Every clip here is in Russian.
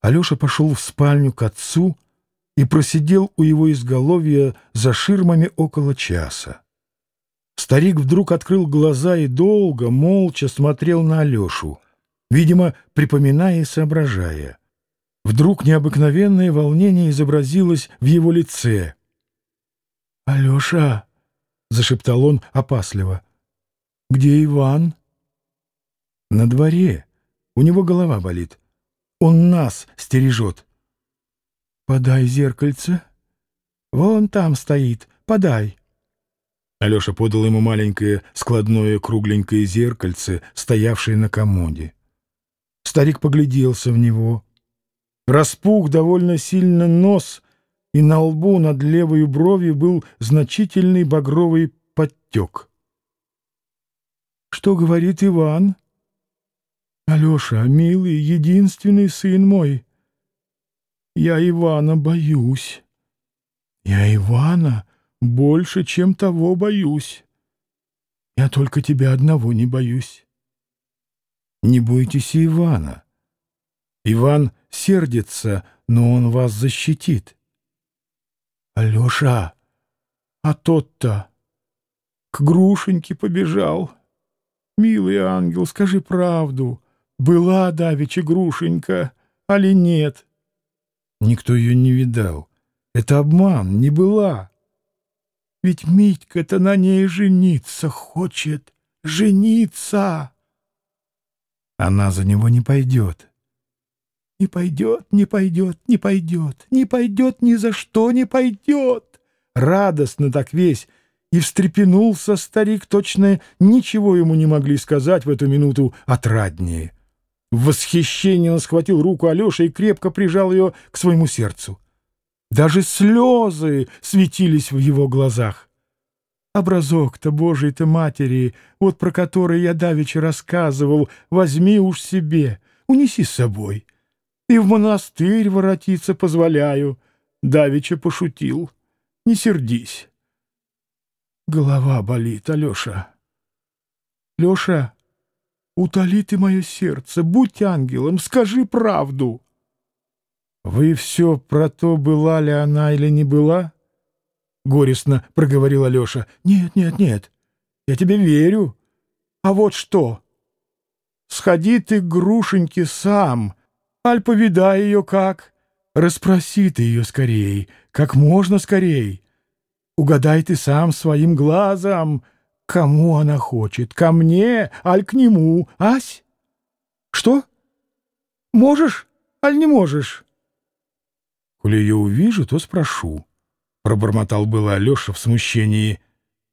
Алеша пошел в спальню к отцу и просидел у его изголовья за ширмами около часа. Старик вдруг открыл глаза и долго, молча смотрел на Алешу, видимо, припоминая и соображая. Вдруг необыкновенное волнение изобразилось в его лице. «Алеша!» — зашептал он опасливо. «Где Иван?» «На дворе. У него голова болит. Он нас стережет». «Подай зеркальце. Вон там стоит. Подай». Алеша подал ему маленькое складное кругленькое зеркальце, стоявшее на комоде. Старик погляделся в него. Распух довольно сильно нос, и на лбу над левой бровью был значительный багровый подтек. «Что говорит Иван?» «Алеша, милый, единственный сын мой, я Ивана боюсь. Я Ивана больше, чем того боюсь. Я только тебя одного не боюсь. Не бойтесь Ивана. Иван сердится, но он вас защитит. Алеша, а тот-то к Грушеньке побежал. Милый ангел, скажи правду, была давеча Грушенька, али нет? Никто ее не видал. Это обман, не была. Ведь Митька-то на ней жениться хочет. Жениться! Она за него не пойдет. Не пойдет, не пойдет, не пойдет, не пойдет, ни за что не пойдет. Радостно так весь. И встрепенулся старик, точно ничего ему не могли сказать в эту минуту отраднее. В восхищении он схватил руку Алеши и крепко прижал ее к своему сердцу. Даже слезы светились в его глазах. Образок-то Божий-то матери, вот про который я давеча рассказывал, возьми уж себе, унеси с собой. И в монастырь воротиться позволяю. Давеча пошутил. Не сердись. Голова болит, Алеша. Леша, утоли ты мое сердце, будь ангелом, скажи правду. «Вы все про то, была ли она или не была?» — горестно проговорил Алеша. «Нет, нет, нет, я тебе верю. А вот что? Сходи ты к Грушеньке сам, аль повидай ее как. Расспроси ты ее скорей, как можно скорей. Угадай ты сам своим глазом, кому она хочет, ко мне, аль к нему, ась? Что? Можешь, аль не можешь?» Коли ее увижу, то спрошу. Пробормотал было Алеша в смущении.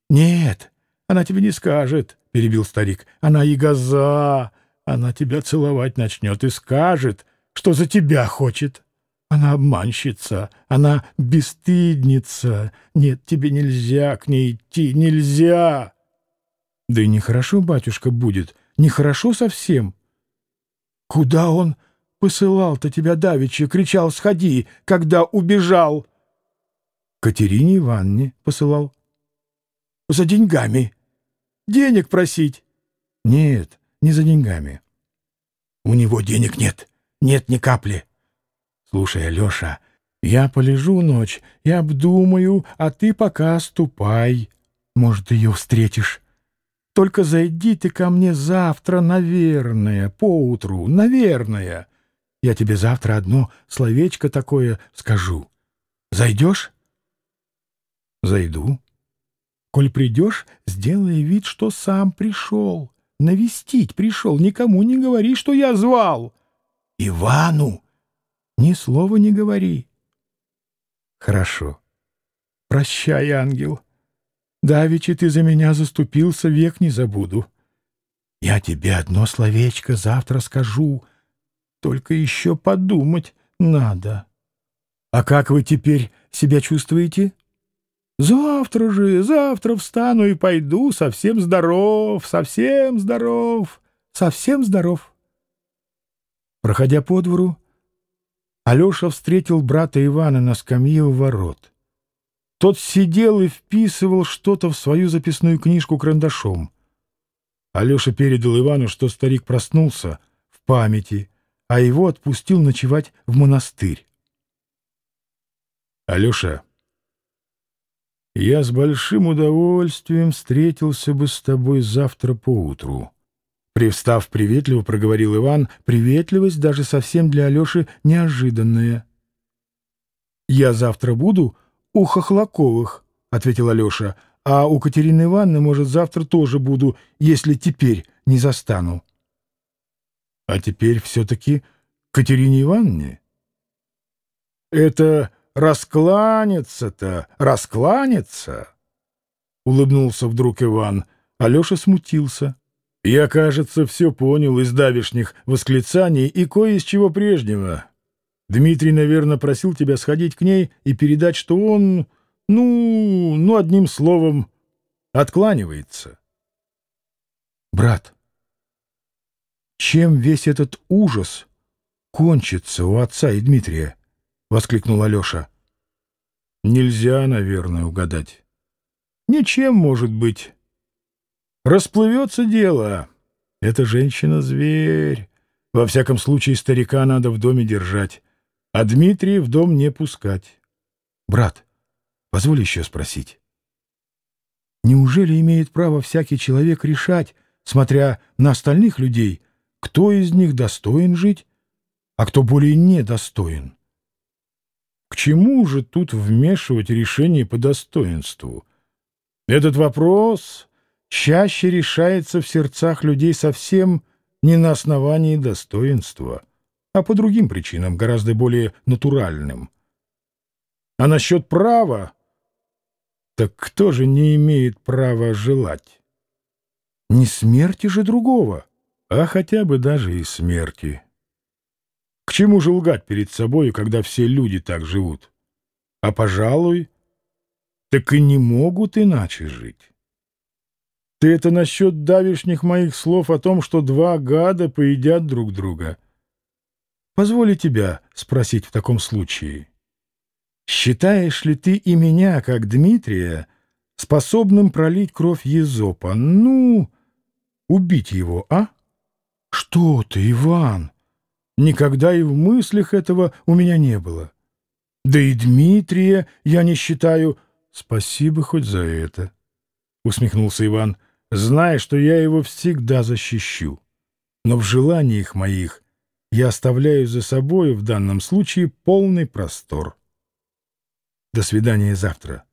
Нет, она тебе не скажет, перебил старик. Она и газа. Она тебя целовать начнет и скажет, что за тебя хочет. Она обманщица, она бесстыдница. Нет, тебе нельзя к ней идти, нельзя. Да и нехорошо, батюшка, будет, нехорошо совсем. Куда он Посылал-то тебя давеча, кричал «Сходи!», когда убежал. Катерине Ивановне посылал. За деньгами. Денег просить. Нет, не за деньгами. У него денег нет. Нет ни капли. Слушай, Алеша, я полежу ночь и обдумаю, а ты пока ступай. Может, ее встретишь. Только зайди ты ко мне завтра, наверное, поутру, наверное. Я тебе завтра одно словечко такое скажу. Зайдешь? Зайду. Коль придешь, сделай вид, что сам пришел. Навестить пришел. Никому не говори, что я звал. Ивану ни слова не говори. Хорошо. Прощай, ангел. Давичи ты за меня заступился, век не забуду. Я тебе одно словечко завтра скажу — только еще подумать надо. А как вы теперь себя чувствуете? Завтра же, завтра встану и пойду, совсем здоров, совсем здоров, совсем здоров. Проходя по двору, Алеша встретил брата Ивана на скамье у ворот. Тот сидел и вписывал что-то в свою записную книжку карандашом. Алеша передал Ивану, что старик проснулся в памяти — а его отпустил ночевать в монастырь. Алеша, я с большим удовольствием встретился бы с тобой завтра поутру. Привстав приветливо, проговорил Иван, приветливость даже совсем для Алеши неожиданная. «Я завтра буду у Хохлаковых», — ответил Алеша, «а у Катерины Ивановны, может, завтра тоже буду, если теперь не застану». «А теперь все-таки Катерине Ивановне?» «Это раскланяться-то, раскланяться!» Улыбнулся вдруг Иван. Алеша смутился. «Я, кажется, все понял из давишних восклицаний и кое из чего прежнего. Дмитрий, наверное, просил тебя сходить к ней и передать, что он, ну, ну, одним словом, откланивается». «Брат, чем весь этот ужас кончится у отца и Дмитрия?» — воскликнул Алеша. «Нельзя, наверное, угадать». «Ничем, может быть. Расплывется дело. Эта женщина-зверь. Во всяком случае, старика надо в доме держать, а Дмитрия в дом не пускать. Брат, позволь еще спросить. Неужели имеет право всякий человек решать, смотря на остальных людей, кто из них достоин жить, а кто более недостоин? К чему же тут вмешивать решение по достоинству? Этот вопрос чаще решается в сердцах людей совсем не на основании достоинства, а по другим причинам, гораздо более натуральным. А насчет права, так кто же не имеет права желать? Не смерти же другого, а хотя бы даже и смерти. К чему же лгать перед собой, когда все люди так живут? А, пожалуй, так и не могут иначе жить. Ты это насчет давишних моих слов о том, что два гада поедят друг друга. Позволю тебя спросить в таком случае. Считаешь ли ты и меня, как Дмитрия, способным пролить кровь Езопа? Ну, убить его, а? Что ты, Иван? Никогда и в мыслях этого у меня не было. Да и Дмитрия я не считаю... Спасибо хоть за это, — усмехнулся Иван, — зная, что я его всегда защищу. Но в желаниях моих я оставляю за собой в данном случае полный простор. До свидания завтра.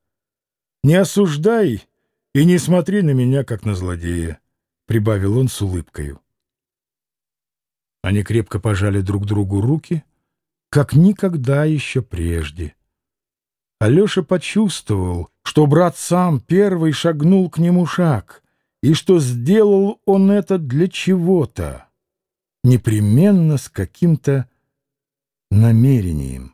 Не осуждай и не смотри на меня, как на злодея, — прибавил он с улыбкою. Они крепко пожали друг другу руки, как никогда еще прежде. Алеша почувствовал, что брат сам первый шагнул к нему шаг, и что сделал он это для чего-то, непременно с каким-то намерением.